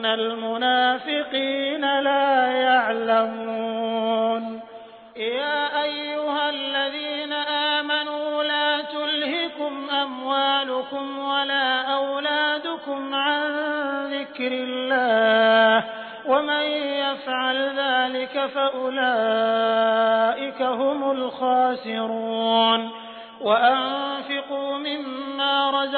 ولكن المنافقين لا يعلمون. يا أيها الذين آمنوا لا تلهكم أموالكم ولا أولادكم عن ذكر الله ومن يفعل ذلك فأولئك هم الخاسرون. وأنفقوا مما